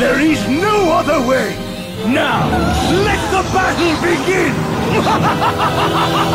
There is no other way! Now, let the battle begin!